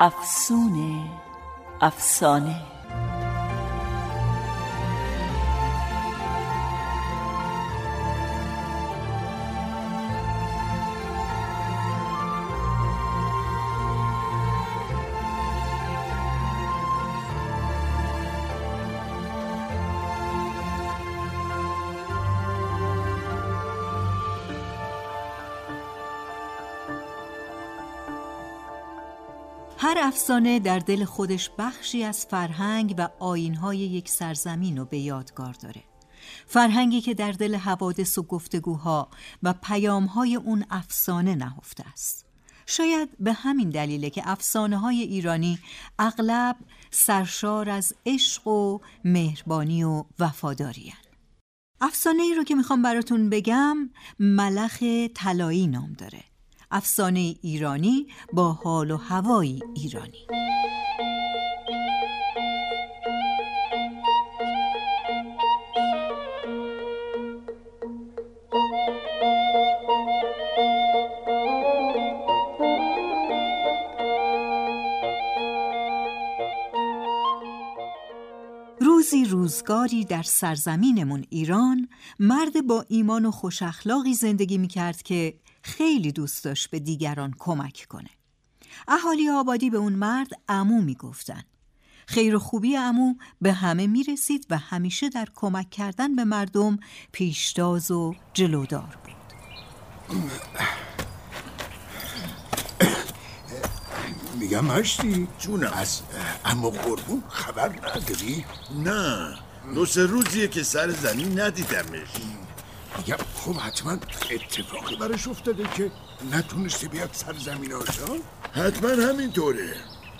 افسونه افسانه. هر افسانه در دل خودش بخشی از فرهنگ و آینهای یک سرزمین رو به یادگار داره. فرهنگی که در دل حوادث و گفتگوها و پیامهای اون افسانه نهفته است. شاید به همین دلیله که افسانه های ایرانی اغلب سرشار از عشق و مهربانی و وفاداری افسانه ای رو که می‌خوام براتون بگم ملخ طلایی نام داره. افسانه ایرانی با حال و هوایی ایرانی. روزی روزگاری در سرزمینمون ایران مرد با ایمان و خوش اخلاقی زندگی می کرد که خیلی دوست داشت به دیگران کمک کنه. اهالی آبادی به اون مرد امو می‌گفتن. خیر و خوبی امو به همه می‌رسید و همیشه در کمک کردن به مردم پیشتاز و جلودار بود. میگم مشتی جون از امو قربون خبر نداری؟ نه. دو سه روزیه که سر زمین ندیدمش. میگم خب حتما اتفاقی برش افتاده که نتونسته بیاد سر زمین آشان؟ حتما همینطوره.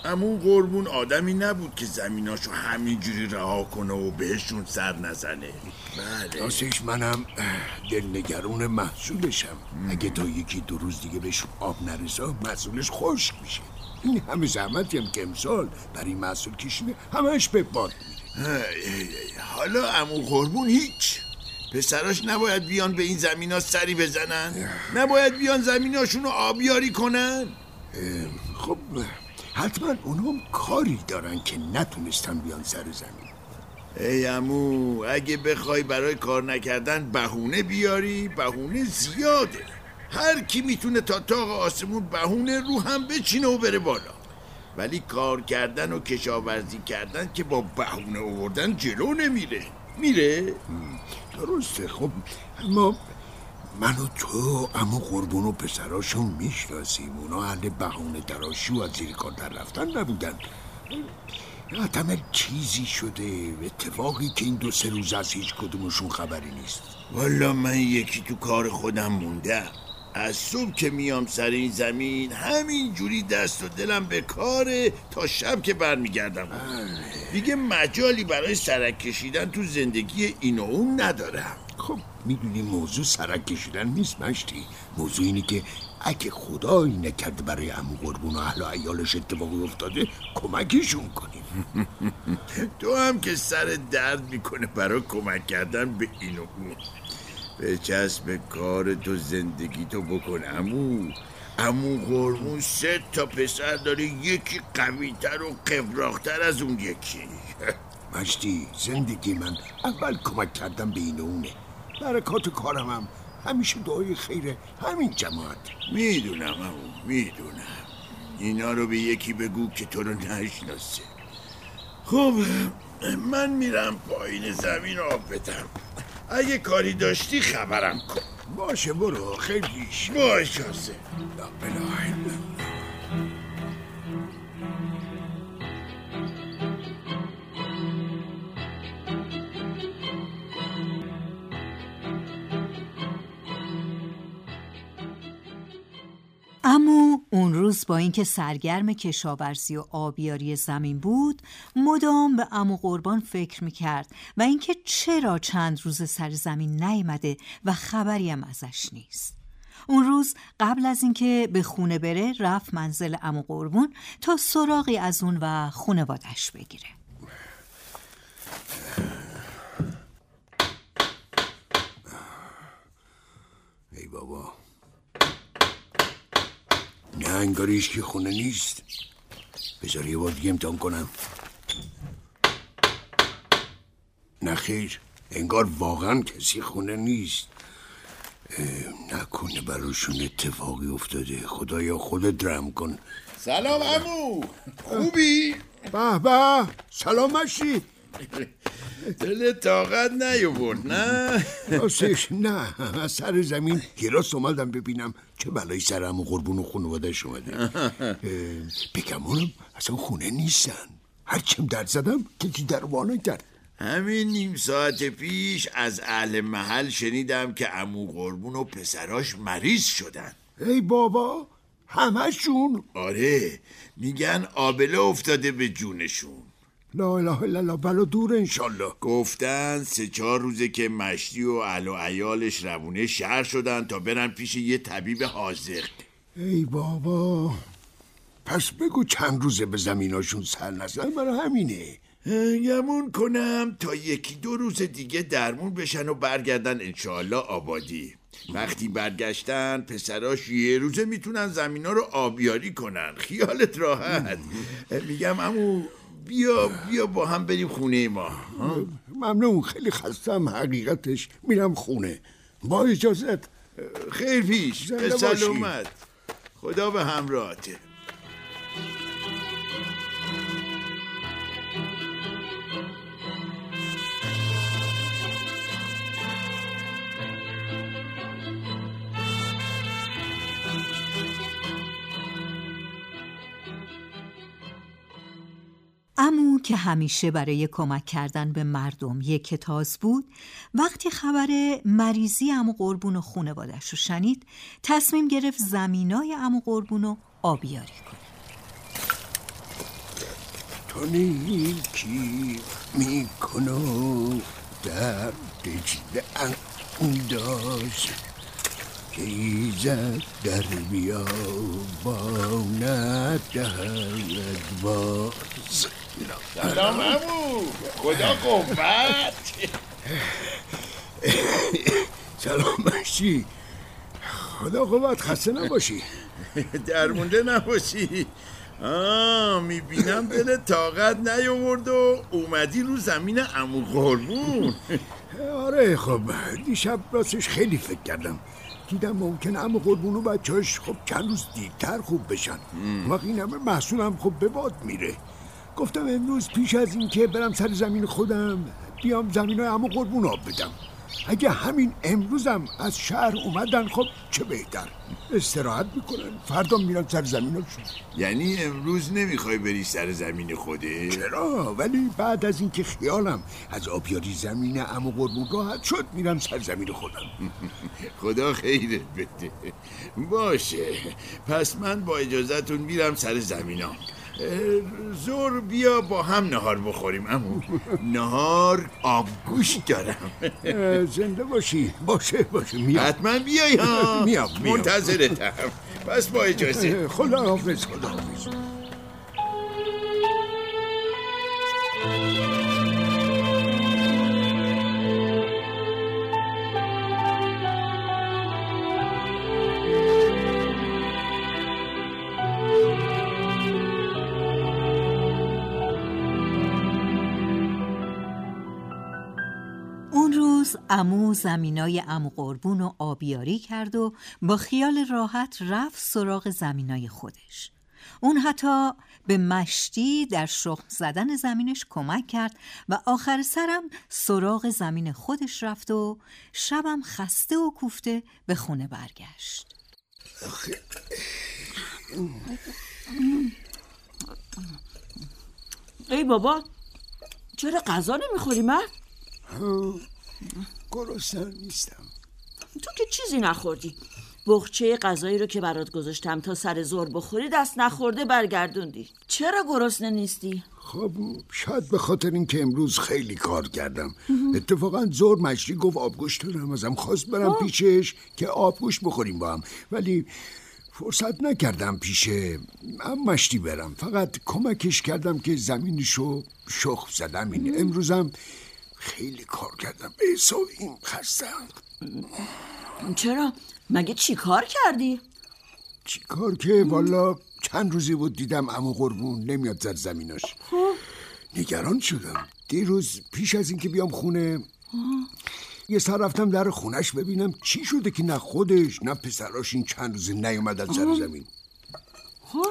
امون قربون آدمی نبود که زمیناشو همینجوری رها کنه و بهشون سر نزنه. بله. راستش منم دلنگرون محصولشم. اگه تا یکی دو روز دیگه بهش آب نرسا محصولش خشک میشه. این همه زحمتی هم که امسال برای محصول کشیده همش به باد میره. حالا امون قربون هیچ. پسراش نباید بیان به این زمین ها سری بزنن. نباید بیان زمیناشون رو آبیاری کنن. خب حتما اونم کاری دارن که نتونستن بیان سر زمین. ای امو اگه بخوای برای کار نکردن بهونه بیاری بهونه زیاده. هر کی می‌تونه تا تاق آسمون بهونه رو هم بچینه و بره بالا. ولی کار کردن و کشاورزی کردن که با بهونه آوردن جلو نمیره. میره؟ درسته. خب اما من و تو اما قربون و پسراشون می‌شناسیم. اونا اهل بهونه تراشی و از زیر کار در رفتن نبودن. حتما چیزی شده. اتفاقی که این دو سه روز از هیچ کدومشون خبری نیست. والا من یکی تو کار خودم مونده از صبح که میام سر این زمین همین جوری دست و دلم به کاره تا شب که برمیگردم. دیگه مجالی برای سرک کشیدن تو زندگی این و اون ندارم. خب می‌دونی موضوع سرک کشیدن نیست مشتی. موضوع اینه که اگه خدایی نکرده برای امو قربون و اهل و ایالش اتفاقی افتاده کمکشون کنیم. تو هم که سر درد می‌کنه برای کمک کردن به این و اون. به چسب کار تو زندگی تو بکن امو امو قرمون سه تا پسر داره یکی قویتر و قبراختر از اون یکی. مشتی زندگی من اول کمک کردم به این اونه. برکات کارم هم همیشه دعای خیر همین جماعت. می‌دونم امو می‌دونم. اینا رو به یکی بگو که تو رو نشناسه. خب من میرم پایین زمین آب بدم اگه کاری داشتی خبرم کن. باشه برو خیلیش باشه اما اون روز با اینکه سرگرم کشاورزی و آبیاری زمین بود مدام به امو قربان فکر می‌کرد و اینکه چرا چند روز سر زمین نیامده و خبری هم ازش نیست. اون روز قبل از اینکه به خونه بره رفت منزل امو قربون تا سراغی از اون و خونوادش بگیره. ای بابا. انگاریش که خونه نیست. بذار یه بار دیگه امتحان کنم. نه خیر انگار واقعا کسی خونه نیست. نکنه براشون اتفاقی افتاده. خدایا خودت درم کن. سلام امو خوبی؟ به به. سلام مشی. دل طاقت نیاورد نه؟ راستش نه. از سر زمین یه راست اومدم ببینم چه بلایی سر همون قربون و خانوادش اومده. بگمونم اصلا خونه نیستن. هرچیم در زدم کسی در کرد. همین نیم ساعت پیش از اهل محل شنیدم که امو قربون و پسراش مریض شدن. ای بابا همشون آره میگن آبله افتاده به جونشون. لا اله الا الله بلا دور انشالله. گفتن سه چهار روزه که مشتی و اهل و عیالش روونه شهر شدن تا برن پیش یه طبیب حاضق ای بابا پس بگو چند روزه به زمیناشون سر نزن برای همینه. گمون کنم تا یکی دو روز دیگه درمون بشن و برگردن انشاالله آبادی. وقتی برگشتن پسراش یه روزه می‌تونن زمینا رو آبیاری کنن. خیالت راحت. میگم امو بیا بیا با هم بریم خونه ما ممنون خیلی خستم حقیقتش میرم خونه. با اجازت. خیر پیش به سلامت. خدا به همراهته. امو که همیشه برای کمک کردن به مردم یک کتاز بود وقتی خبر مریضی امو قربون و خونوادش رو شنید تصمیم گرفت زمینای امو قربون رو آبیاری کنه. تو نیکی میکنو در دجل انداز که ایزد در بیا با ندهد باز سلام امو خدا قوت. سلام باشی خدا قوت خسته نباشی. درمونده نباشی. آه می‌بینم دل طاقت نیاورد و اومدی رو زمین امو قربون. آره خب دیشب راستش خیلی فکر کردم. دیدم ممکن امو قربون و بچهاش خب چند روز دیگتر خوب بشن. وقت این همه محصولم خب به باد میره. گفتم امروز پیش از اینکه برم سر زمین خودم بیام زمین های امو قربون آب بدم. اگه همین امروزم از شهر اومدن خب چه بهتر؟ استراحت می‌کنن. فردا میرن سر زمینشون یعنی امروز نمی‌خوای بری سر زمین خوده؟ چرا؟ ولی بعد از اینکه خیالم از آبیاری زمین امو قربون راحت شد میرم سر زمین خودم. خدا خیرت بده. باشه. پس من با اجازتون میرم سر زمینام. زور بیا با هم نهار بخوریم امو نهار آبگوش دارم. زنده باشی. باشه باشه میام. حتما بیای ها. میام. منتظرتم. پس با اجازه. خدا حافظ خدا حافظ امو زمینای امو قربون رو آبیاری کرد و با خیال راحت رفت سراغ زمینای خودش اون حتی به مشتی در شخم زدن زمینش کمک کرد و آخر سرم سراغ زمین خودش رفت و شبم خسته و کوفته به خونه برگشت ای بابا چرا غذا نمی‌خوری من؟ گرسنه نیستم. تو که چیزی نخوردی؟ بخچه غذایی رو که برات گذاشتم تا سر زور بخوری دست نخورده برگردوندی. چرا گرسنه نیستی؟ خب شاید به خاطر اینکه امروز خیلی کار کردم. اتفاقا زور مشری گفت آبگوشت دارم ازم خواست برم پیشش که آبگوشت بخوریم با هم. ولی فرصت نکردم پیشه هم مشتی برم. فقط کمکش کردم که زمینشو شخ زدم. این امروزم خیلی کار کردم. این خستم. چرا؟ مگه چی کار کردی؟ چی کار که؟ والا چند روزی بود دیدم امو قربون نمیاد زر زمیناش. خب. نگران شدم. دیروز پیش از اینکه بیام خونه یه سر رفتم در خونش ببینم چی شده که نه خودش نه پسراش این چند روز نیومدن سر زمین. خب.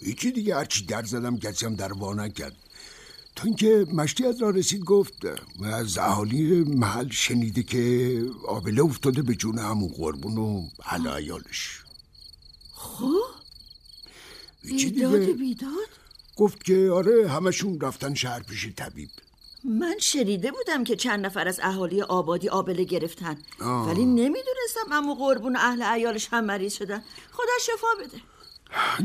هیچی دیگه هرچی در زدم هم در وا نکرد تا اینکه مشتی از را رسید گفت و از اهالی محل شنیده که آبله افتاده به جون همون قربون و حالا ایالش خب؟ بیداد بیداد؟ گفت که آره همشون رفتن شهر پیش طبیب. من شنیده بودم که چند نفر از اهالی آبادی آبله گرفتن. ولی نمی‌دونستم امو قربون و اهل ایالش هم مریض شدن. خدا شفا بده.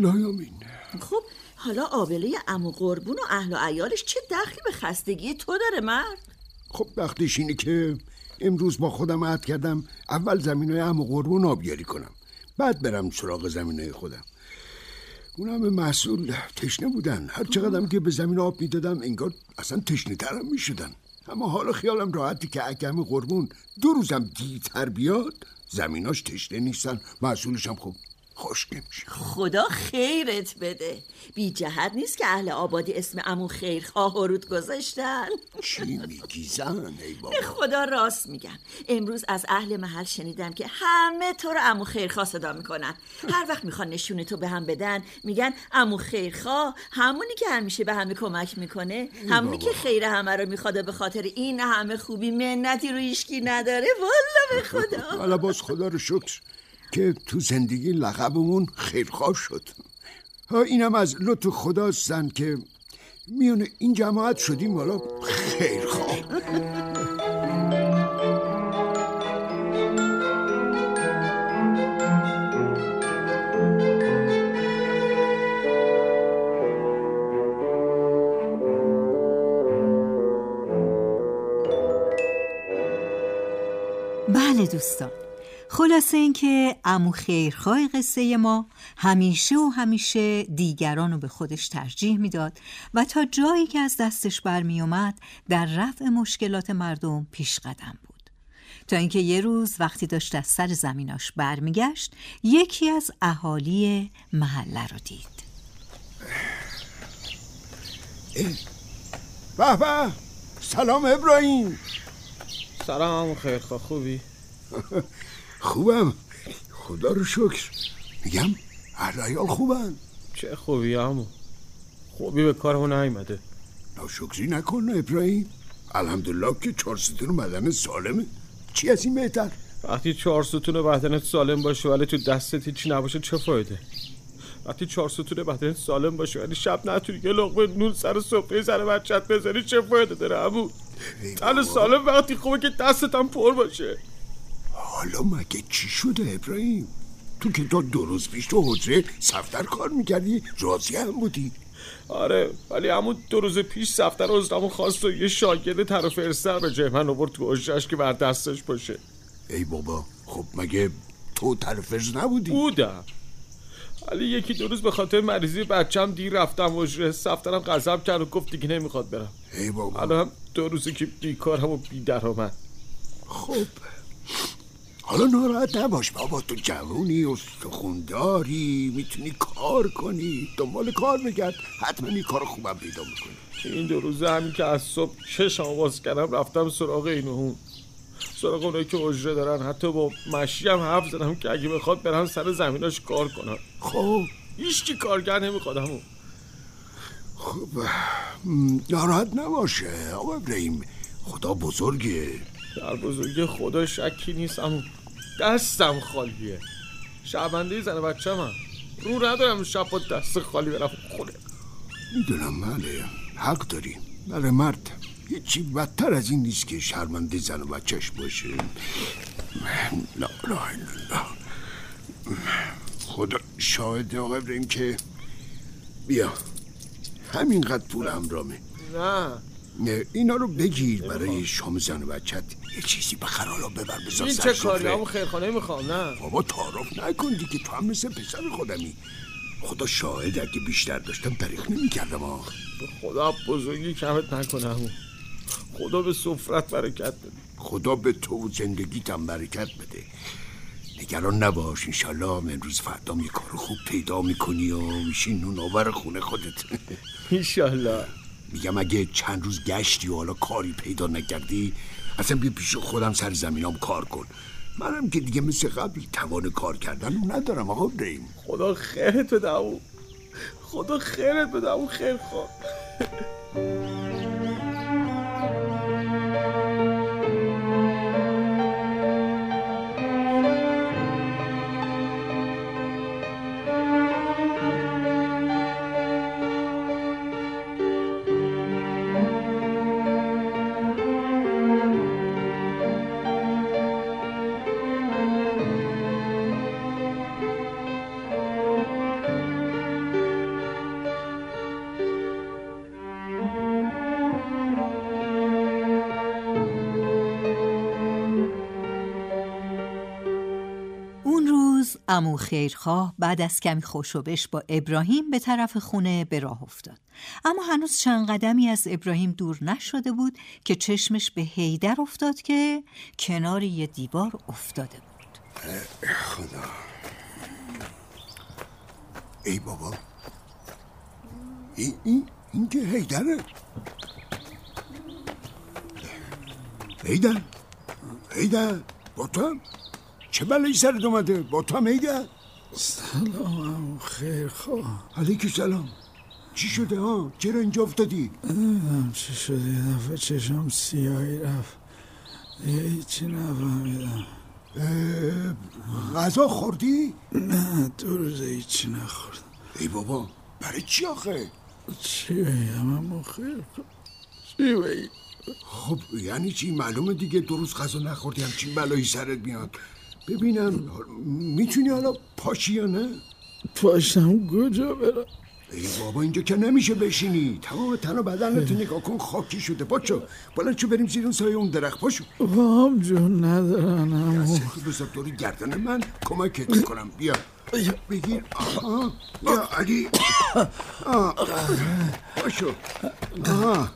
نایامین خب حالا آبله امو قربون و اهل و ایالش چه دخلی به خستگی تو داره مرد؟ خب وقتش اینه که امروز با خودم عهد کردم اول زمین های امو قربون آبیاری کنم. بعد برم سراغ زمین های خودم. اون همه محصول تشنه بودن. هر چقدرم که به زمین آب می‌دادم انگار اصلا تشنه ترم می‌شدن. اما حالا خیالم راحتی که اگه همه قربون دو روزم دیتر بیاد زمیناش تشنه نیستن. محصولش هم خوب. خوشگه میشه خدا خیرت بده. بی جهت نیست که اهل آبادی اسم امون خیرخواه و رود گذاشتن. چی میگی زن ای بابا؟ خدا راست میگم. امروز از اهل محل شنیدم که همه تو رو امو خیرخواه صدا می‌کنن. هر وقت می‌خوان نشون تو به هم بدن میگن امو خیرخواه همونی که همیشه به همه کمک می‌کنه. همونی که خیر همه رو می‌خواد به خاطر این همه خوبی منتی رو ایشکی نداره. والا به خدا. حالا باز خدا رو شکر. که تو زندگی لقبمون خیرخواه شد. ها اینم از لطف خدا زن که میونه این جماعت شدیم حالا خیرخواه. بله دوستان. خلاصه اینکه امو خیرخواه قصه ما همیشه و همیشه دیگران رو به خودش ترجیح می‌داد و تا جایی که از دستش برمی اومد در رفع مشکلات مردم پیش قدم بود. تا اینکه یه روز وقتی داشت از سر زمیناش برمیگشت یکی از اهالی محله رو دید. به به سلام ابراهیم. سلام خیرخواه خوبی؟ خوبم. خدا رو شکر. میگم اهل خوبن. چه خوبی همو خوبی به کارمون نیمده ناشکری نکن ابراهیم. الحمدلله که چهار ستون بدن سالمه. چی از این بهتر؟ وقتی چهار ستون بدنت سالم باشه ولی تو دستت هیچی نباشه چه فایده؟ وقتی چهار ستون بدنت سالم باشه ولی شب نتونی یه لقمه نون سر سفره سر بچت بزنی چه فایده داره تن سالم وقتی خوبه که دستت هم پر باشه. حالا مگه چی شده ابراهیم؟ تو که تا دو روز پیش تو حجره سفتر کار می‌کردی راضی هم بودی. آره ولی همون دو روز پیش سفتر ازدامو خواست و یه شاگرد طرف فرستر به من آورد تو حجرش که بر دستش باشه. ای بابا خب مگه تو طرف نبودی؟ بودم. ولی یکی دو روز به خاطر مریضی بچم دیر رفتم حجره سفترم غضب کرد و گفت دیگه نمی‌خواد برم. ای بابا. حالا هم دو روزی که بیکارم و بیدرآمد خب. حالا ناراحت نباش بابا تو جوونی و سخونداری می‌تونی کار کنی. دنبال کار بگرد. حتما این کار خوبم پیدا می‌کنی. این دو روزه همین که از صبح چشم آواز کردم رفتم سراغ این اون. سراغ اونایی که اجره دارن. حتی با مشی هم حرف زدم که اگه بخواد برن سر زمیناش کار کنن. خب. هیچ کارگر نمی‌خواد همون. خب ناراحت نباشه. آقا ابراهیم خدا بزرگه. در بزرگی خدا شکی نیست اما دستم خالیه. شعبنده زن بچه من. رو ندارم شب با دست خالی برم خونه. می‌دونم بله. حق داری. بله مرد. هیچی بدتر از این نیست که شرمنده زن و بچهش باشه. لا لا لا خدا شاهد آقا ابراهیم که بیا. همینقدر پول همرامه نه. اینا رو بگیر برای شام زن و بچت. یه چیزی بخر حالا ببر بذار این چه کاری. همون خیرخانه می‌خوام نه. بابا تعارف نکن دیگه تو هم مثل پسر خودمی. خدا شاهد اگه بیشتر داشتم دریغ نمی‌کردم آخ به خدا بزرگی کمت نکنه همون. خدا به سفرت برکت بده. خدا به تو و زندگیتم برکت بده. نگران نباش انشالله امروز فردام یه کار خوب پیدا می‌کنی و میشی نونآور خونه خودت. ایشالله میگم اگه چند روز گشتی و حالا کاری پیدا نکردی اصلا بیا پیش خودم سر زمینام کار کن. منم که دیگه مثل قبل توان کار کردن ندارم آقا بریم خدا خیرت بده خدا خیرت بده خیر خواه امو خیرخواه بعد از کمی خوشوبش با ابراهیم به طرف خونه به راه افتاد. اما هنوز چند قدمی از ابراهیم دور نشده بود که چشمش به هیدر افتاد که کنار یه دیوار افتاده بود. خدا. ای بابا. این این این که هیدره هیدر هیدر با تو چه بلایی سرت اومده؟ با تو هیدر سلام خیر خواه علیک سلام. چی شده ها؟ چرا اینجا افتادی؟ نمی‌دونم چی شد یه دفعه چشم سیاهی رفت. یه هیچی نفهمیدم. غذا خوردی؟ نه دو روزه هیچی نخوردم ای بابا برای چی آخه؟ چی بگم؟ اما خیر خواه چی بگم؟ خب یعنی چی؟ معلومه دیگه دو روز غذا نخوردی همچین بلایی سرت میاد. ببینم می‌تونی حالا پاشی یا نه؟ پاشم کجا برم؟ ای بابا اینجا که نمیشه بشینی. تمام تن و بدنت نگاه کن خاکی شده. پاشو بلند شو بریم زیر اون سایه اون درخت. پاشو. با هم جون ندارن دستتو بذار دور گردن من. کمکت می‌کنم. بیا. بگیر. آها. یا علی. پاشو. آها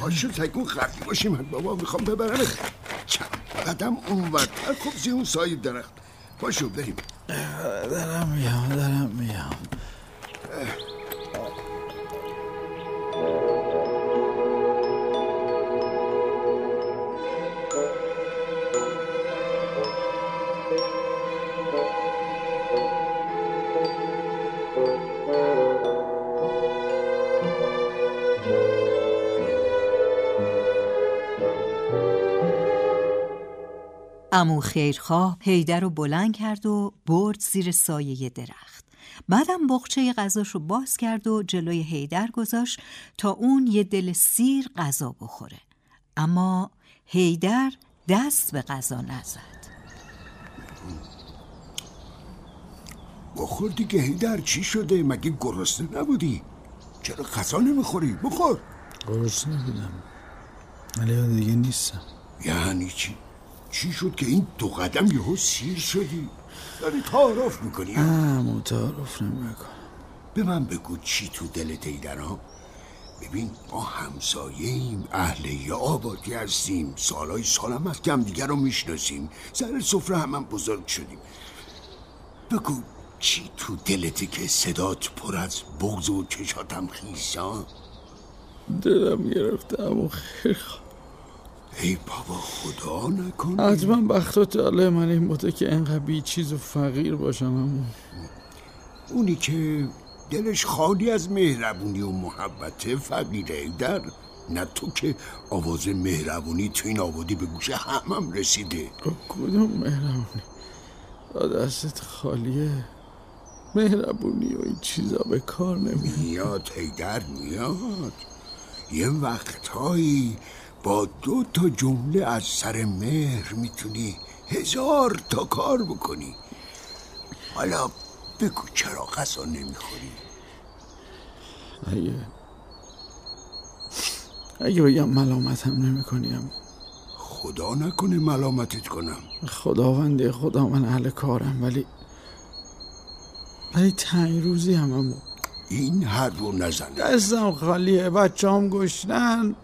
پاشو سکون خرکی باشی من. بابا می‌خوام ببرمت. چند قدم اون ورتر. خب زیر اون سایه درخت. پاشو بریم. دارم میام دارم میام. امو خیرخواه هیدر رو بلند کرد و برد زیر سایه درخت. بعدم بخچه غذاش رو باز کرد و جلوی هیدر گذاشت تا اون یه دل سیر غذا بخوره. اما هیدر دست به غذا نزد. بخور دیگه هیدر چی شده؟ مگه گرسنه نبودی؟ چرا غذا نمی‌خوری؟ بخور. گرسنه بودم. ولی دیگه نیستم. یعنی چی؟ چی شد که این دو قدم یهو سیر شدی؟ داری تعارف می‌کنی؟ نه متعارف نمی‌کنم. به من بگو چی تو دلت ایدنا ببین ما همسایه ایم اهل یه آبادی هستیم. سالای سالم از که همدیگه رو می‌شناسیم. سر سفره هم, هم بزرگ شدیم. بگو چی تو دلته که صدات پر از بغض و چشاتم خیسا؟ دلم گرفته امو خیر خواه ای بابا خدا نکن حتما بخت و طالع من این بوده که انقدر بی چیز و فقیر باشم امو اونی که دلش خالی از مهربونی و محبت فقیره. در نه تو که آواز مهربونی تو این آبادی به گوش همم رسیده. کدوم مهربونی؟ با دستت خالیه. مهربونی و این چیزا به کار نمیاد. میاد هیدر میاد. یه وقتهایی با دو تا جمله از سر مهر می‌تونی هزار تا کار بکنی. حالا بگو چرا غذا نمی‌خوری؟ اگه اگه بگم ملامتم نمی کنیم خدا نکنه ملامتت کنم. خداونده خدا من اهل کارم ولی ولی تنگ روزی هم امو این هر رو نزنه دستم خالیه بچه هم گشنن.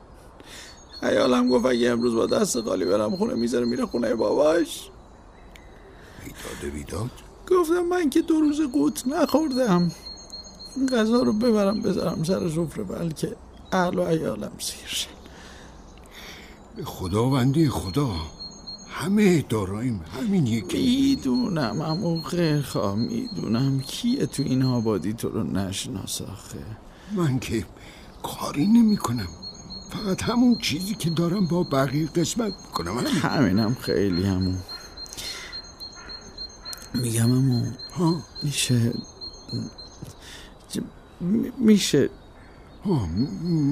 ایالم گفت اگه امروز با دست خالی برم خونه می‌ذاره میره خونه باباش. بیداده بیداد گفتم من که دو روز قوت نخوردم. این غذا رو ببرم بذارم سر سفره بلکه اهل و ایالم سیر شن. به خداوندی خدا همه داراییم همین یکی. می‌دونم امو خیرخواه می‌دونم کیه تو این آبادی تو رو نشناس آخه. من که کاری نمی کنم فقط همون چیزی که دارم با بقیه قسمت کنم همین. همینم خیلی همون. میگم امو ها. میشه میشه. ها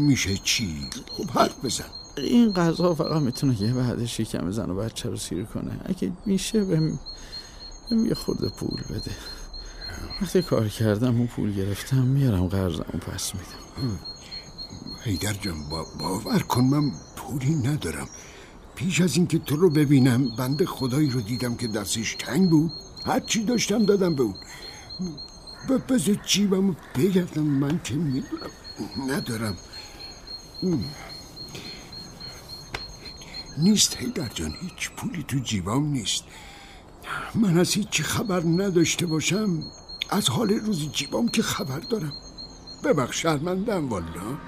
میشه چی؟ خب حرف بزن. این غذا فقط می‌تونه یه بعد شکم زن و بچه رو سیر کنه. اگه میشه بهم بهم یه خورده پول بده. وقتی کار کردم و پول گرفتم میارم قرضم و پس میدم. حیدر جان با باور کن من پولی ندارم پیش از اینکه تو رو ببینم بنده خدایی رو دیدم که دستش تنگ بود هر چی داشتم دادم به اون ب- بذار جیبم بگردم من که می‌دونم ندارم نیست حیدر جان هیچ پولی تو جیبام نیست من از هیچی خبر نداشته باشم از حال روز جیبام که خبر دارم ببخش شرمندم والا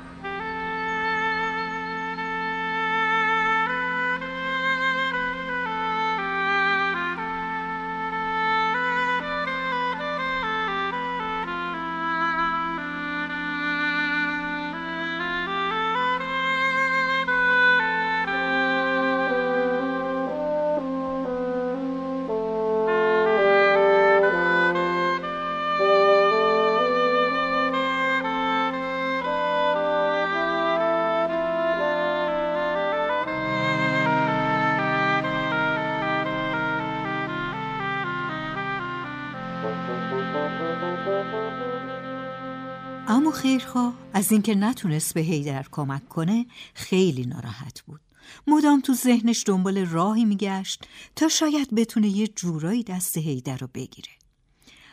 اما خیرخواه از اینکه نتونست به هیدر کمک کنه خیلی ناراحت بود. مدام تو ذهنش دنبال راهی میگشت تا شاید بتونه یه جورایی دست هیدر رو بگیره.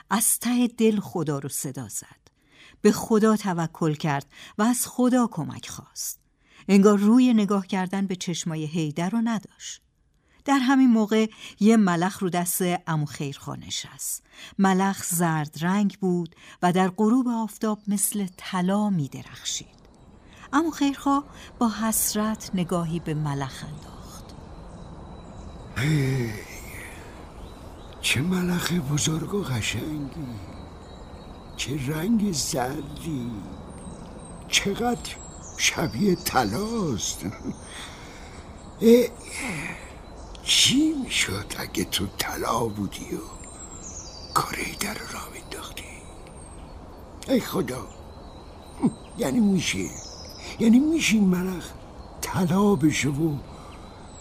از ته دل خدا رو صدا زد. به خدا توکل کرد و از خدا کمک خواست. انگار روی نگاه کردن به چشمای هیدر رو نداشت. در همین موقع یه ملخ رو دست امو خیرخوا نشست. ملخ زرد رنگ بود و در غروب آفتاب مثل طلا می درخشید. امو خیرخوا با حسرت نگاهی به ملخ انداخت. چه ملخ بزرگ و قشنگی. چه رنگ زردی. چقدر شبیه تلاست اه، چی می‌شد اگه تو طلا بودی و کاره در رو راه مینداختی ای خدا! یعنی میشه. یعنی میشه این ملخ طلا بشه و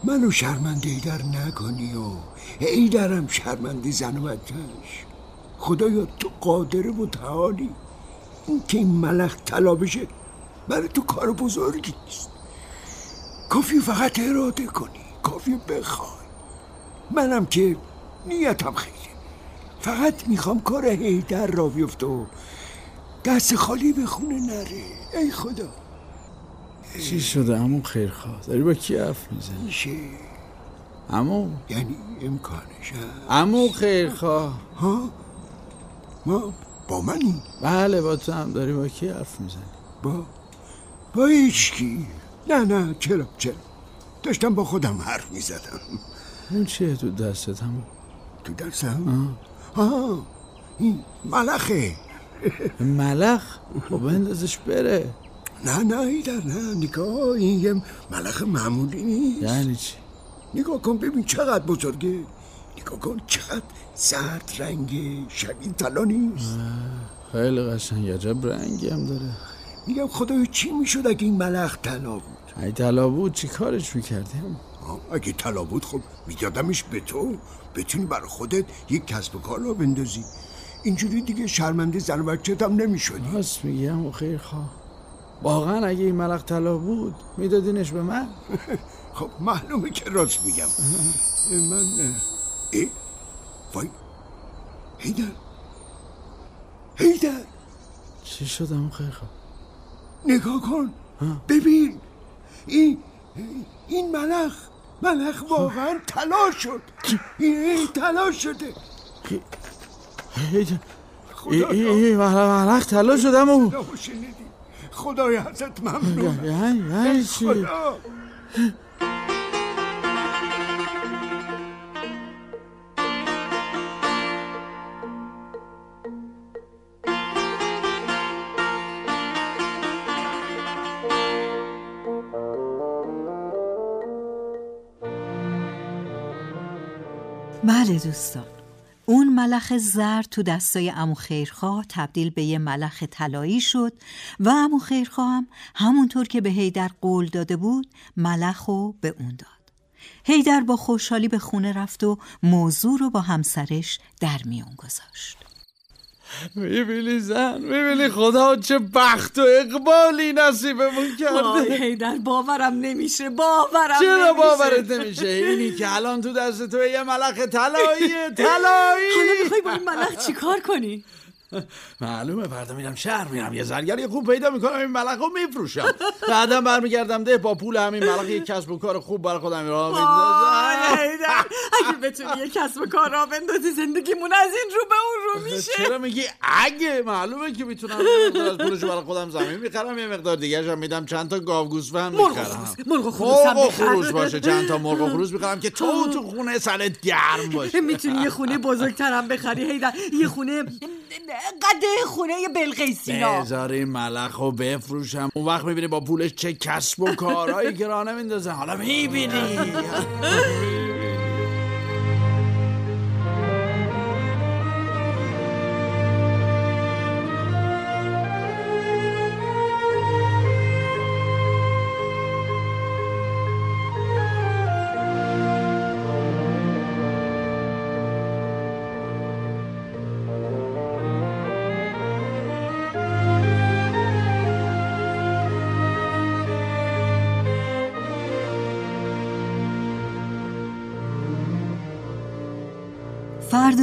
منو شرمنده ایدر نکنی و ایدرم شرمنده زن و بچهش. خدایا تو قادره و تعالی. این که این ملخ طلا بشه برای تو کار بزرگی نیست. کافی فقط اراده کنی. کافی بخوای منم که نیتم خیلی. فقط می‌خوام کار هیدر را بیفته و دست خالی به خونه نره. ای خدا. چی شده امو خیرخواه؟ داری با کی حرف می‌زنی؟ میشه. امو یعنی امکانش هست. امو خیرخواه. ها؟ ما با منی؟ بله با تو هم. داری با کی حرف می‌زنی؟ با با هیچکی نه نه چرا چرا؟ داشتم با خودم حرف می‌زدم. اون چیه تو دستت همو تو دستم؟ ها این ملخه. ملخ؟ خب بندازش بره. نه نه ایدر نه. نگاه این یه ملخ معمولی نیست. یعنی چی؟ نگاه کن ببین چقدر بزرگه. نگاه کن چقدر زرد رنگه شبیه طلا نیست. خیلی قشنگ عجب رنگی هم داره. میگم خدایا چی می‌شد اگه این ملخ طلا بود؟ ای طلا بود چی کارش می‌کردیم اگه طلا بود خب میدادمش به تو. بتونی برای خودت یک کسب و کار را بندازی. اینجوری دیگه شرمنده زن و هم نمی‌شدی. راست میگم و خیر خواه واقعا اگه این ملق طلا بود میدادینش به من؟ خب معلومه که راست میگم. من ای وای. هیدر. هیدر. چی شدم خیر خواه نگاه کن. ببین. این این ملخ ملخ واقعا طلا شد. این طلا شده. این ملق طلا خدا شنیدی. خدای ازت ممنون. یعنی یعنی چی؟ بله دوستان. اون ملخ زرد تو دستای امو خیرخواه تبدیل به یه ملخ طلایی شد و امو خیرخواه هم همونطور که به هیدر قول داده بود ملخ رو به اون داد. هیدر با خوشحالی به خونه رفت و موضوع رو با همسرش در میون گذاشت. می‌بینی زن؟ می‌بینی خدا چه بخت و اقبالی نصیبمون کرده؟ هیدر باورم نمیشه باورم چرا نمیشه. باورت نمیشه؟ اینی که الان تو دست تو یه ملخ طلاییه طلایی. حالا می‌خوای با این ملخ چیکار کنی؟ معلومه فردا میرم شهر میرم. یه زرگری خوب پیدا می‌کنم این ملخ رو میفروشم. بعدا برمیگردم ده با پول همین ملخ یه کسب و کار خوب برای خودم راه میندازم. هیدر اگه بتونی یه کسب و کار را بندازی زندگیمون از این رو به اون رو میشه. چرا میگی؟ اگه معلومه که می‌تونم از پولشو برای خودم زمین می‌خرم یه مقدار دیگه هم میدم. چند تا گاو گوسفند مرغ و می‌خرم مرغ خروس هم باشه. چند تا مرغ و خروس می‌خرم که تو تو خونه سرت گرم باشه. می‌تونی یه خونه بزرگترم بخری هیدر یه خونه قده خونه بلقیسینا بذار این ملخ رو بفروشم. اون وقت می‌بینی با پولش چه کسب و کارهایی که راه نمیندازه حالا می‌بینی.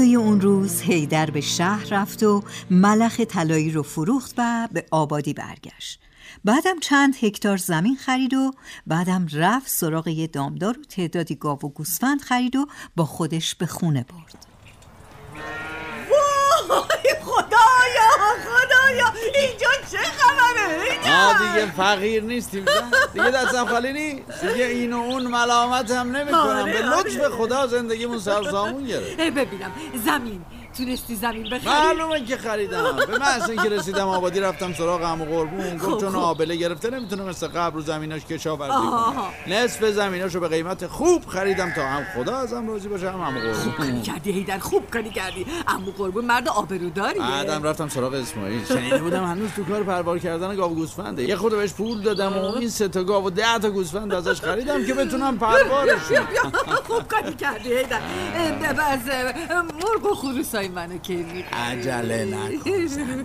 فردای اون روز هیدر به شهر رفت و ملخ طلایی رو فروخت و به آبادی برگشت. بعدم چند هکتار زمین خرید و بعدم رفت سراغ یه دامدار و تعدادی گاو و گوسفند خرید و با خودش به خونه برد خدایا خدایا اینجا چه خبره ما دیگه فقیر نیستیم. دیگه دستم خالی نیست. دیگه این و اون ملامت هم نمی کنم آره، به آره. لطف خدا زندگیمون سرسامون گرفت. ببینم زمین. تونستی زمین بخری؟ معلومه که خریدم. به محض اینکه رسیدم آبادی رفتم سراغ عمو قربون. خب، گفت چون خب. آبله گرفته نمی‌تونه مثل قبل رو زمیناش کشاورزی. کنه. نصف زمیناشو به قیمت خوب خریدم تا هم خدا ازم راضی باشه هم عمو خوب قربون کردی هیدر خوب کاری کردی. امو قربون مرد آبروداریه بعدم رفتم سراغ اسماعیل. شنیده بودم هنوز تو کار پروار کردن گاو گوسفنده. یه خود بهش پول دادم و این سه تا گاو و ده تا گوسفند ازش خریدم که بتونم بیا خوب کاری کردی هیدر. از اه، مرغ و خروسای منو می‌خری. عجله نکن.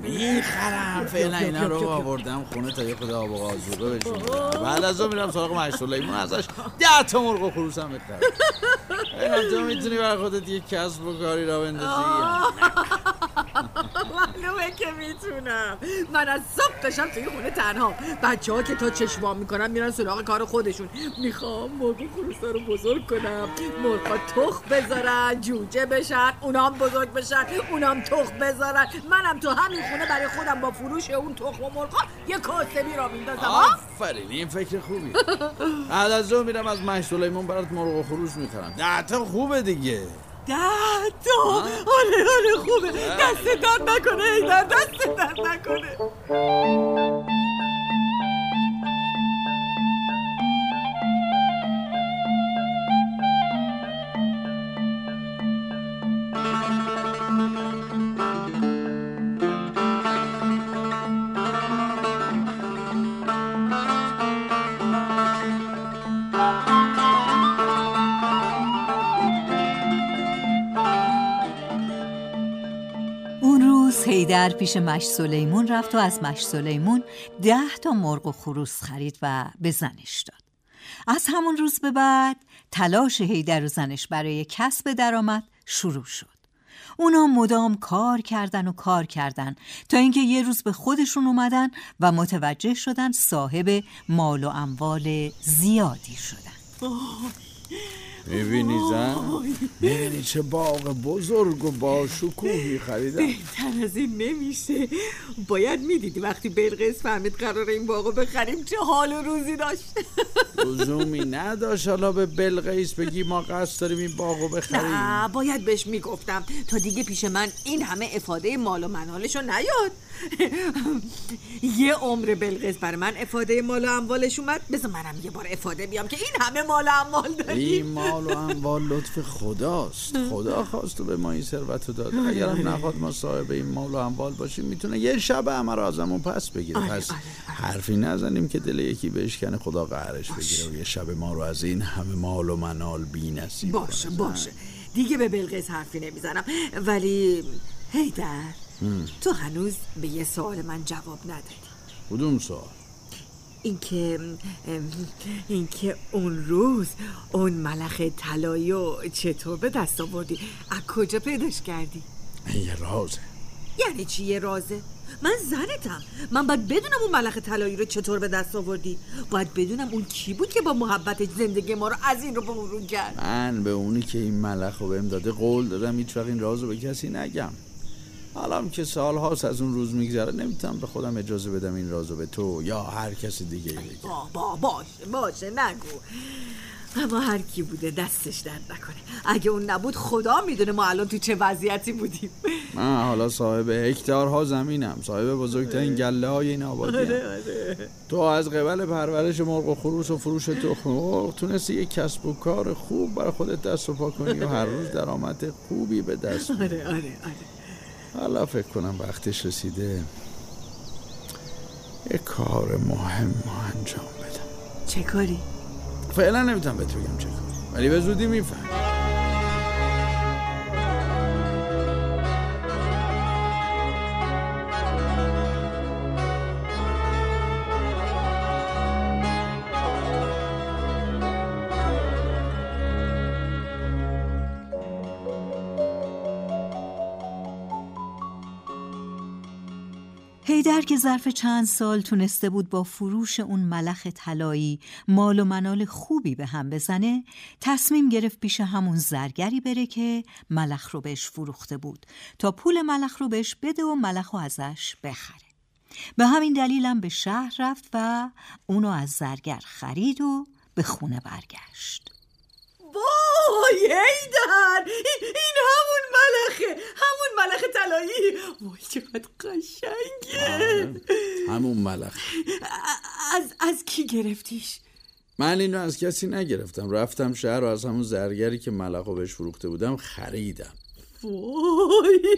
می‌خرم فعلا اینا رو آوردم خونه تا یه خود آب و قازوقه بشون بعد از اون میرم سراغ مشت سلیمون ازش ده تا مرغ و خروس هم می‌خرم. ببینم تو می‌تونی برای خودت یک کسب و کاری را بندازی؟ معلومه که می‌تونم. من از صبح شب توی خونه تنها. بچه ها که تا چشمام می‌کنن میرن سراغ کار خودشون. می‌خوام مرغ خروسا رو بزرگ کنم. مرغا تخ بذارن جوجه بشن اونام بزرگ بشن اونام تخ بذارن. منم تو همین خونه برای خودم با فروش اون تخم و مرغا یه کاسبی را میندازم؟ آفرین این فکر خوبی. بعد از میرم از مشت سلیمون برات مرغ و خروس می‌خرم تا خوبه دیگه. ده تا آره آره خوبه. دست درد نکنه ایدر دست درد نکنه. هیدر پیش مش سلیمون رفت و از مش سلیمون ده تا مرغ و خروس خرید و به زنش داد. از همون روز به بعد تلاش هیدر و زنش برای کسب درآمد شروع شد. اونا مدام کار کردن و کار کردن تا اینکه یه روز به خودشون اومدن و متوجه شدن صاحب مال و اموال زیادی شدن. می‌بینی زن؟ می‌بینی چه باغ بزرگ و با شکوهی خریدم. بهتر از این نمیشه. باید می‌دیدی وقتی بلقیس فهمید قرار این باغو بخریم چه حال و روزی داشت. لزومی نداشت. حالا به بلقیس بگی ما قصد داریم این باغو بخریم. نه باید بهش می‌گفتم. تا دیگه پیش من این همه افاده مال و منالشو نیاد. یه عمر بلقیس برای من افاده مال و اموالش اومد. بذار منم یه بار افاده بیام که این همه مال و اموال داریم. این مال و اموال لطف خداست. خدا خواست و به ما این ثروت رو داد. اگرم نخواد ما صاحب این مال و اموال باشیم می‌تونه یه شب همه رو ازمون پس بگیره. آره، پس آره، حرفی نزنیم که دل یکی بشکنه خدا قهرش بگیره و یه شب ما رو از این همه مال و منال بی نصیب باشه. باشه. دیگه به بلقیس حرفی نمی‌زنم. ولی هیدر تو هنوز به یه سوال من جواب ندادی. کدوم سوال؟ اینکه اینکه اون روز اون ملخ طلایی و چطور به دست آوردی؟ از کجا پیداش کردی؟ یه رازه. یعنی چی یه رازه؟ من زنتم. من باید بدونم اون ملخ طلایی رو چطور به دست آوردی. باید بدونم اون کی بود که با محبتش زندگی ما رو از این رو به اون رو کرد. من به اونی که این ملخ رو بهم داده قول دادم هیچ این راز رو به کسی نگم. حالا هم که سال هاست از اون روز میگذره نمی‌تونم به خودم اجازه بدم این رازو به تو یا هر کسی دیگه ای بگم با با باشه باشه نگو. اما هر کی بوده دستش درد نکنه. اگه اون نبود خدا می‌دونه ما الان تو چه وضعیتی بودیم. من حالا صاحب هکتارها زمینم. صاحب بزرگترین گله های این آبادی تو از قبل پرورش مرغ و خروس و فروش تخم مرغ تونستی یک کسب و کار خوب برای خودت دست و پا کنی و هر روز درآمد خوبی به دست. آره آره آره. حالا فکر کنم وقتش رسیده. یه کار مهم ما انجام بدم. چه کاری؟ فعلا نمی‌تونم بهت بگم چه کار ولی به زودی میفهم که ظرف چند سال تونسته بود با فروش اون ملخ طلایی مال و منال خوبی به هم بزنه تصمیم گرفت پیش همون زرگری بره که ملخ رو بهش فروخته بود تا پول ملخ رو بهش بده و ملخ رو ازش بخره. به همین دلیلم به شهر رفت و اونو از زرگر خرید و به خونه برگشت. وای هیدر این, این همون ملخه همون ملخ طلایی. وای چقدر قشنگه. همون ملخ از از کی گرفتیش؟ من اینو از کسی نگرفتم. رفتم شهر و از همون زرگری که ملخ رو بهش فروخته بودم خریدم. وای.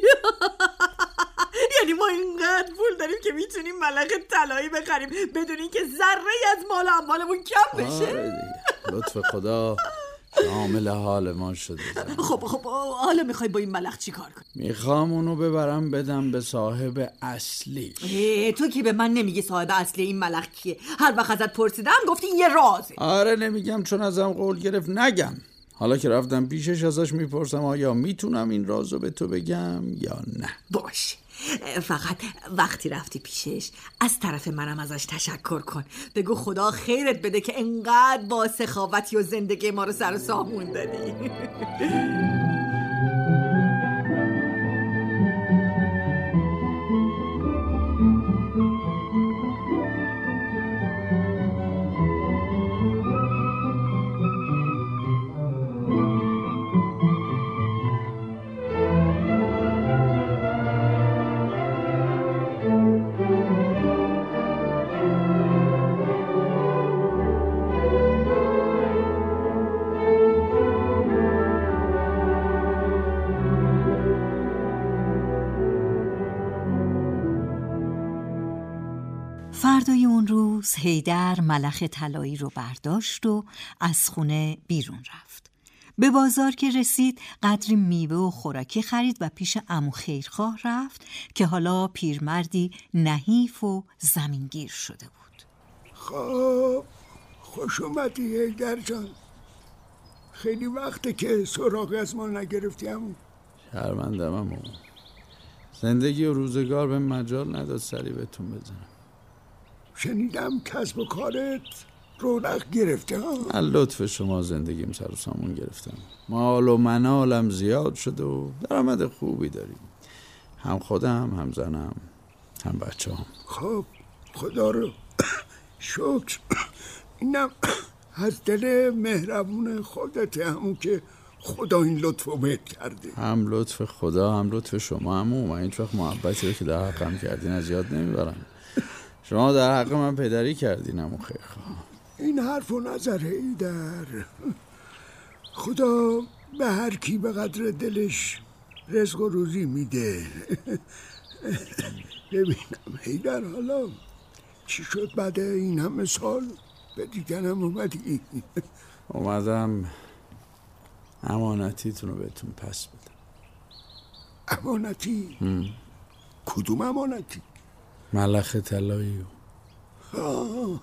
یعنی ما اینقدر پول داریم که می‌تونیم ملخ طلایی بخریم بدون اینکه ذره از مال و اموالمون کم بشه. آره. لطف خدا. شامل حال ما شده زن. خب خب حالا می‌خوای با این ملخ چی کار کنی؟ می‌خوام اونو ببرم بدم به صاحب اصلی. تو که به من نمیگی صاحب اصلی این ملخ کیه؟ هر وقت ازت پرسیدم گفتی یه رازه. آره نمیگم چون ازم قول گرفت نگم. حالا که رفتم پیشش ازش می‌پرسم آیا می‌تونم این رازو به تو بگم یا نه. باش فقط وقتی رفتی پیشش از طرف منم ازش تشکر کن. بگو خدا خیرت بده که انقدر با سخاوتی و زندگی ما رو سر و سامون دادی. فردای اون روز هیدر ملخ طلایی رو برداشت و از خونه بیرون رفت. به بازار که رسید قدری میوه و خوراکی خرید و پیش امو خیرخواه رفت که حالا پیرمردی نحیف و زمینگیر شده بود. خب خوش اومدی هیدر جان. خیلی وقته که سراغ از ما نگرفتیم شرمندم امو زندگی و روزگار به مجال نداد سری بهتون بزنم. شنیدم کسب و کارت رونق گرفته ها؟ لطف شما زندگیم سر و سامون گرفتم. مال و منالم زیاد شده و درآمد خوبی داریم. هم خودم هم زنم هم بچه هم. خب خدا رو شکر. اینم از دل مهربون خودت همون که خدا این لطف رو بهت کرده. هم لطف خدا هم لطف شما هم من هیچ وقت محبتی رو که در حقم کردین از یاد نمی‌برم. شما در حق من پدری کردین همون خیر خواه. این حرف و نظر در. خدا به هر کی به قدر دلش رزق و روزی میده. ببینم هیدر حالا چی شد بعد این همه سال؟ به دیدنم اومدی. اومدم امانتیتون رو بهتون پس بدم. امانتی؟ کدوم امانتی؟ ملخ طلایی. و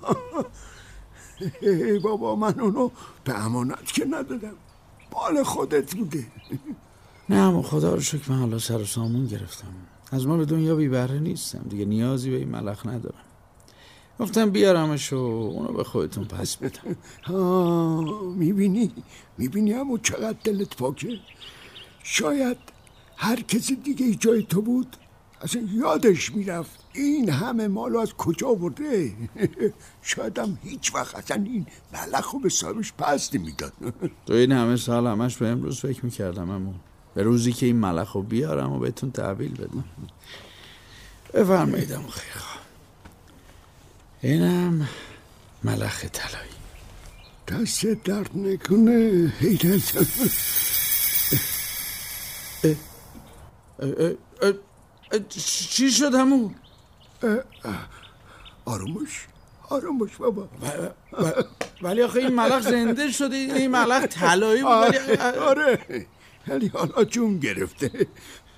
ای بابا من اونو به امانت که ندادم. بال خودت بوده. نه اما خدا رو شکر من حالا سر و سامون گرفتم. از ما به دنیا بی بهره نیستم. دیگه نیازی به این ملخ ندارم. گفتم بیارمش و اونو به خودتون پس بدم. ها می‌بینی؟ می‌بینی همون چقدر دلت پاکه؟ شاید هر کسی دیگه ای جای تو بود اصلا یادش می‌رفت. این همه مالو از کجا برده شاید هم هیچ وقت اصلا این ملخ رو به صاحبش پس نمی‌داد. تو این همه سال همش به امروز فکر می‌کردم اما به روزی که این ملخ رو بیارم و بهتون تحویل بدم. بفرمایید اما خیلی اینم ملخ طلایی. دست درد نکنه هیدر. چی شد همون؟ آرومش آرومش بابا ولی آخه این ملخ زنده شده این ملخ طلایی بود ولی آره آره ولی حالا جون گرفته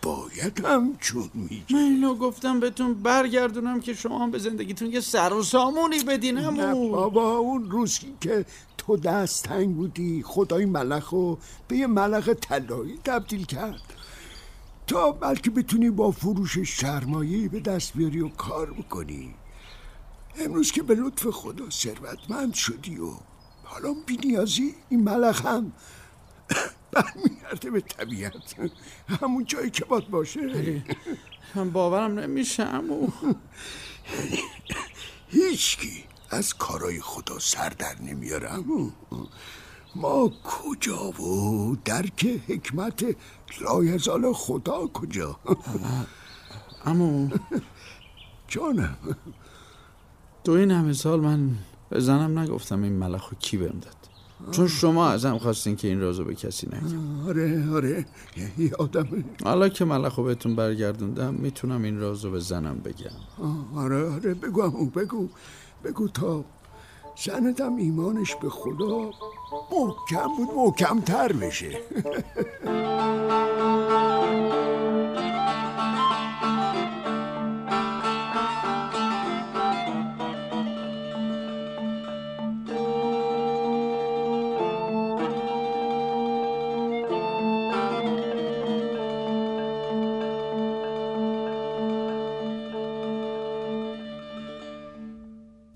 باید هم چون میگی من اینو گفتم بهتون برگردونم که شما هم به زندگیتون یه سر و سامونی بدین نه بابا اون روزی که تو دست تنگ بودی خدای ملخ رو به یه ملخ طلایی تبدیل کرد تا بلکه بتونی با فروش سرمایه به دست بیاری و کار بکنی. امروز که به لطف خدا ثروتمند شدی و حالا بینیازی این ملخ هم برمیگرده به طبیعت. همون جایی که باید باشه. من باورم نمیشه همون هیچکی از کارای خدا سر در نمیارم ما کجا و درک حکمت لایزال خدا کجا؟ اما جانم. تو این همه سال من به زنم نگفتم این ملخ رو کی بهم داد؟ چون شما ازم خواستین که این رازو به کسی نگم. آره آره. یادم. حالا که ملخ رو بهتون برگردوندم می‌تونم این رازو به زنم بگم. آره آره. بگو بگو. بگو تا زنتم ایمانش به خدا محکم بود محکم تر بشه.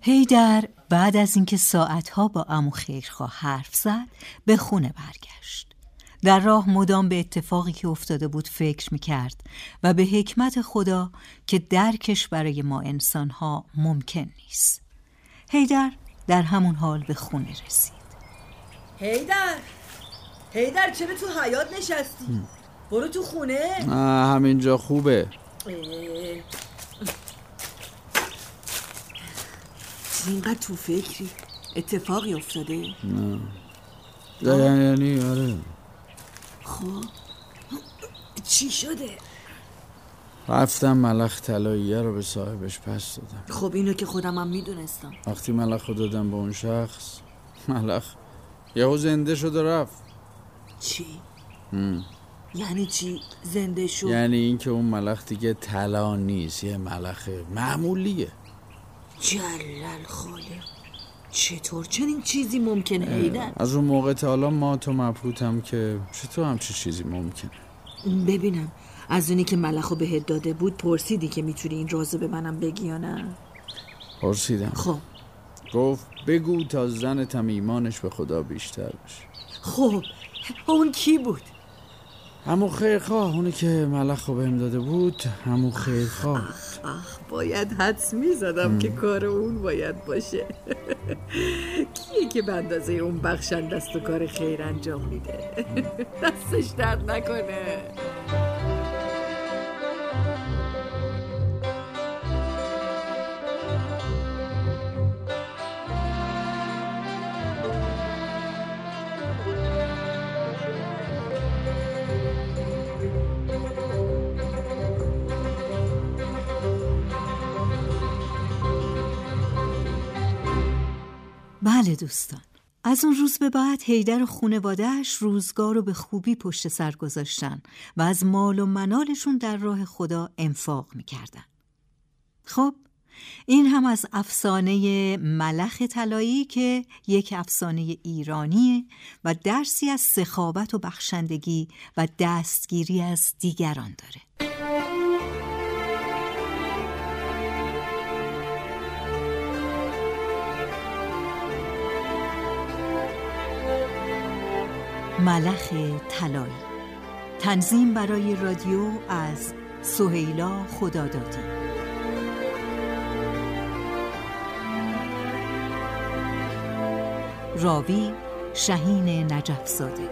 هیدر بعد از اینکه ساعتها با امو خیرخواه حرف زد به خونه برگشت. در راه مدام به اتفاقی که افتاده بود فکر می‌کرد و به حکمت خدا که درکش برای ما انسانها ممکن نیست. هیدر در همون حال به خونه رسید. هیدر هیدر چرا تو حیات نشستی؟ برو تو خونه. آه همینجا خوبه. اینقدر تو فکری اتفاقی افتاده. یعنی آره. خب. چی شده؟ رفتم ملخ طلاییه رو به صاحبش پس دادم. خب اینو که خودم هم می‌دونستم. وقتی ملخ رو دادم به اون شخص ملخ یهو زنده شد و رفت. چی؟ یعنی چی زنده شد؟ یعنی اینکه اون ملخ دیگه طلا نیست یه ملخ معمولیه. جلل خاله چطور چنین چیزی ممکنه هیدر؟ از اون موقع تا حالا ما تو مبهوتم که چطور همچی چیزی ممکنه؟ ببینم. از اونی که ملخو بهت داده بود پرسیدی که می‌تونی این رازو به منم بگی یا نه؟ پرسیدم. خب. گفت بگو تا زنتم ایمانش به خدا بیشتر بشه. خب. اون کی بود؟ همون خیرخواه اونی که ملخ رو بهم داده بود همون خیرخواه. آخ باید حدس می‌زدم که کار اون باید باشه. کیه که به اندازه اون بخشند دست و کار خیر انجام میده؟ دستش درد نکنه. بله دوستان. از اون روز به بعد هیدر و خونوادهش روزگار رو به خوبی پشت سر گذاشتن و از مال و منالشون در راه خدا انفاق می‌کردن. خب این هم از افسانه ملخ طلایی که یک افسانه ایرانیه و درسی از سخاوت و بخشندگی و دستگیری از دیگران داره. ملخ طلایی تنظیم برای رادیو از سهیلا خدادادی. راوی شهین نجف زاده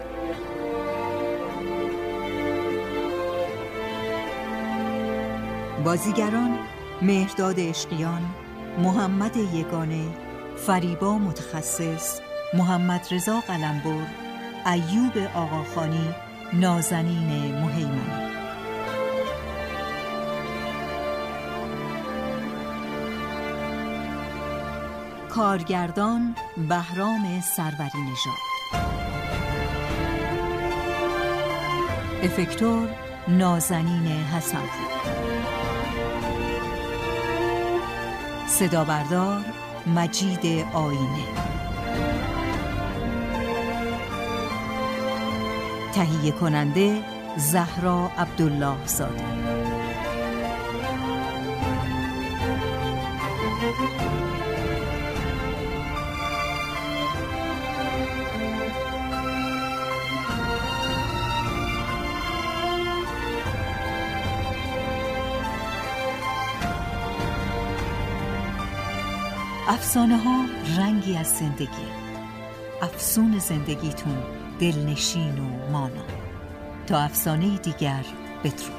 بازیگران مهرداد اشقیان محمد یگانه فریبا متخصص محمد رضا قلمبر ایوب آقاخانی نازنین مهیمنی کارگردان بهرام سروری نژاد. افکتور نازنین حسنپور صدا بردار مجید آینه تهیه کننده زهرا عبدالله زاده. افسانه ها رنگی از زندگی افسون زندگیتون دلنشین و مانا. تا افسانه دیگر بدرود.